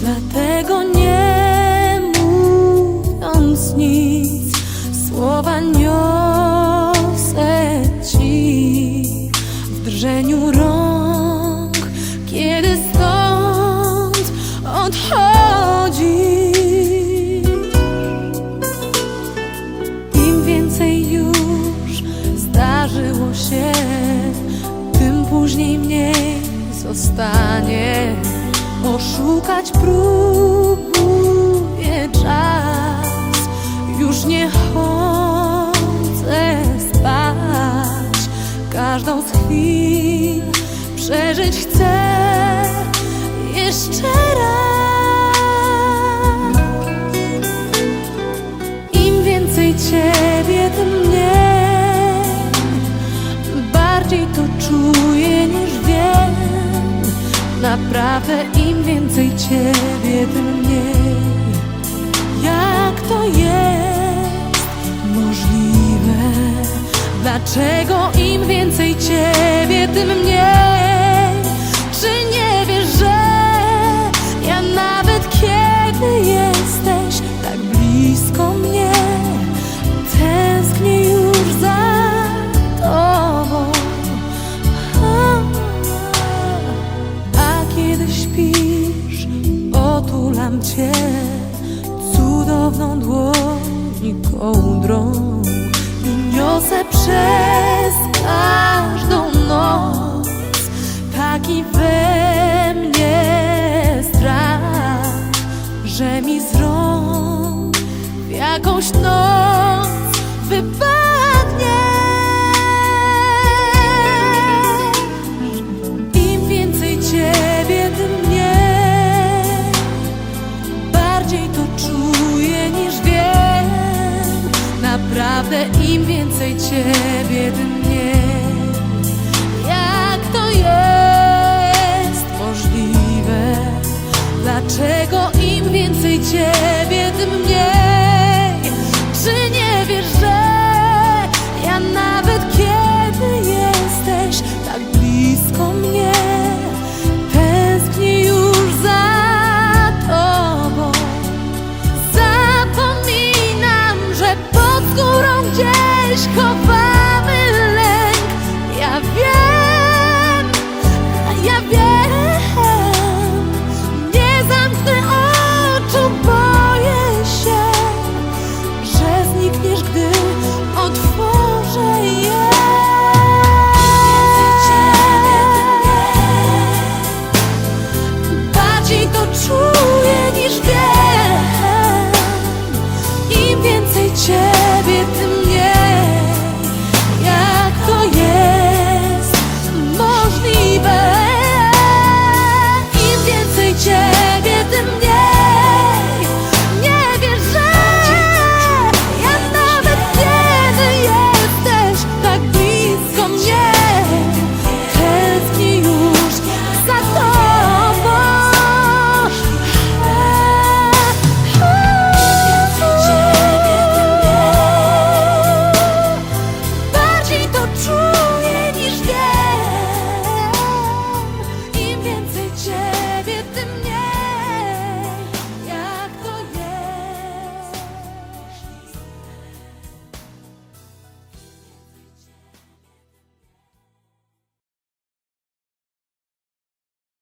Dlatego nie mówiąc nic, słowa niosę ci w drżeniu rąk, kiedy stąd odchodzi. Im więcej już zdarzyło się, tym później mniej zostanie. Oszukać próbuje czas, już nie chodzę spać. Każdą z chwil przeżyć chcę jeszcze raz. Im więcej ciebie, tym mniej Naprawdę im więcej ciebie, tym mniej Jak to jest możliwe? Dlaczego im więcej ciebie, tym mniej? Otulam cię cudowną dłoni kołdrą i niosę przez każdą noc taki we mnie strach, że mi z rąk jakąś noc Bardziej to czuję niż wiem. Naprawdę im więcej ciebie, tym